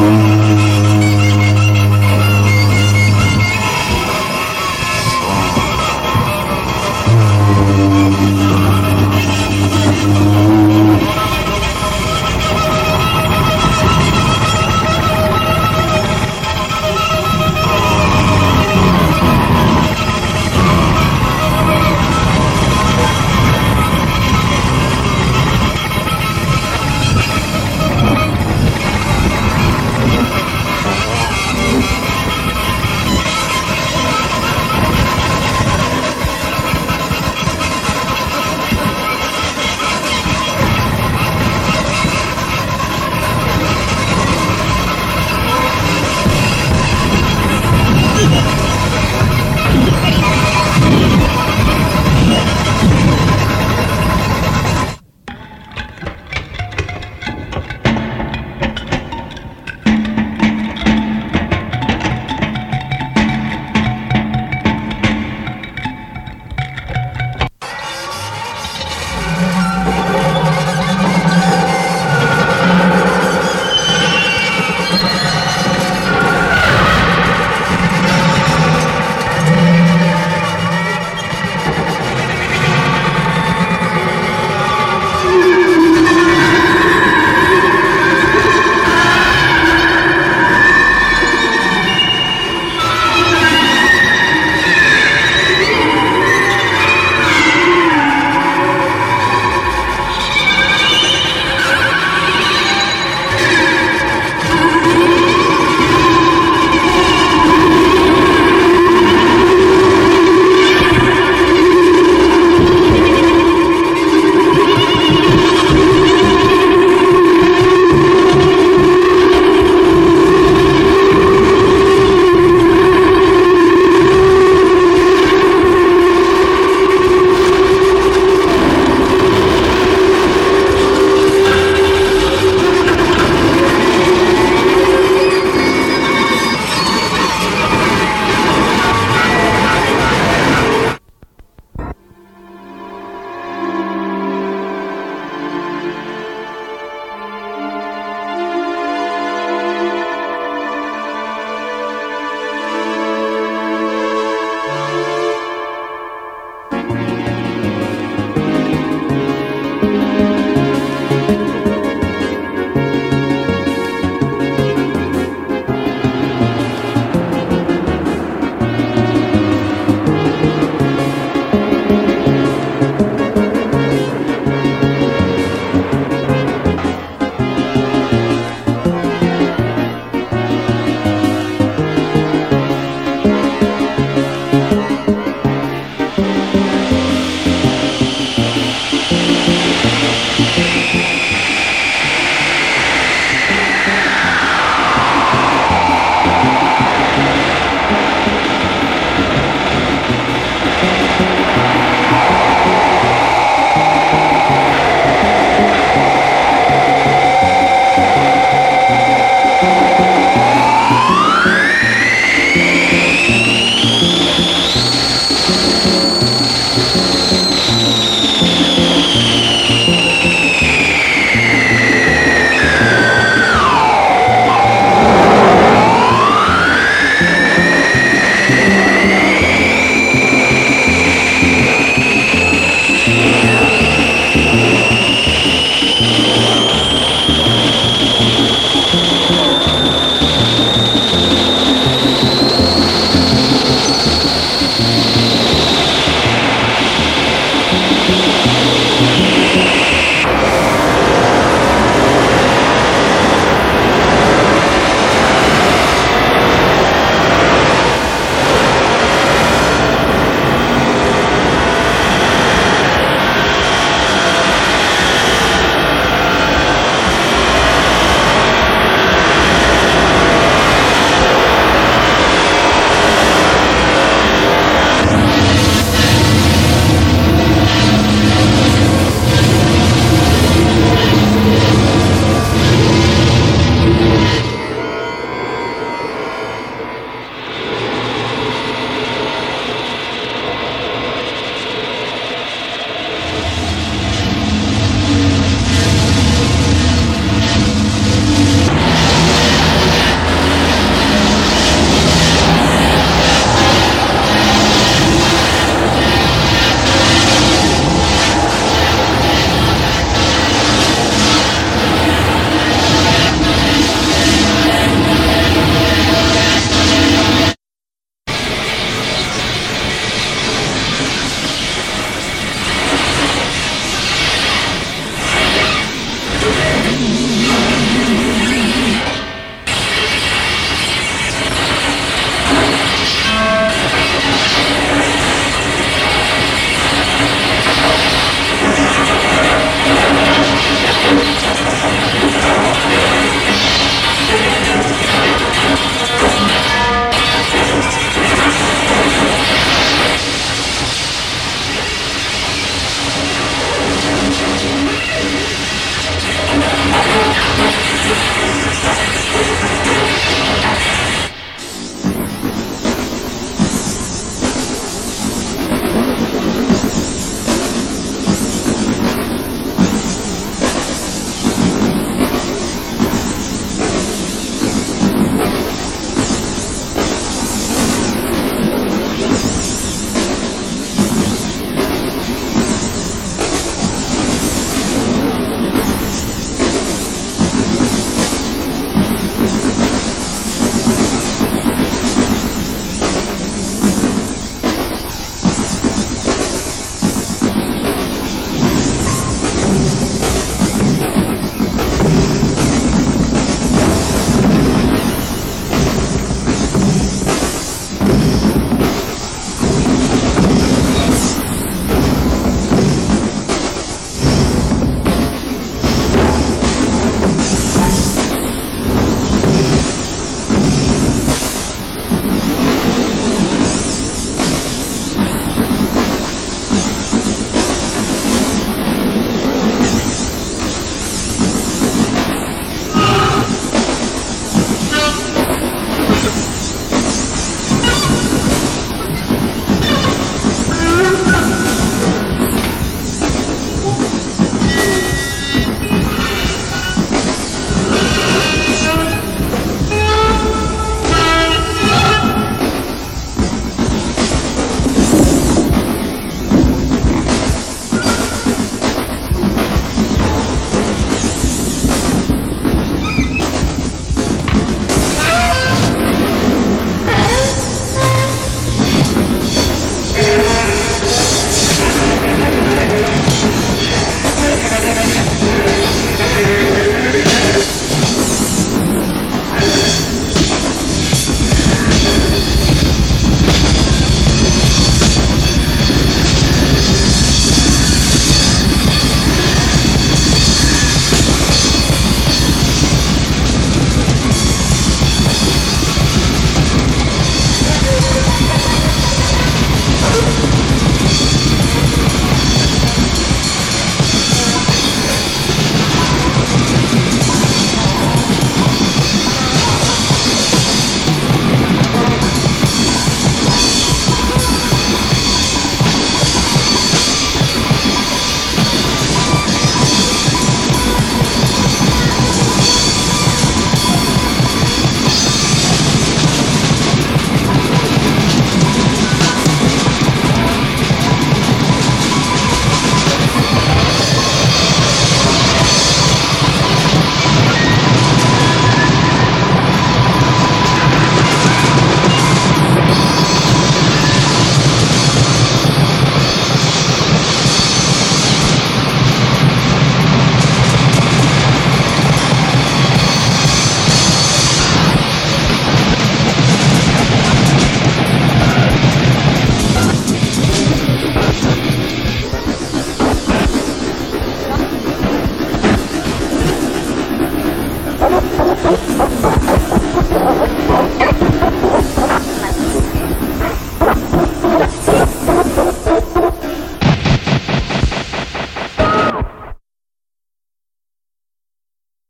Oh.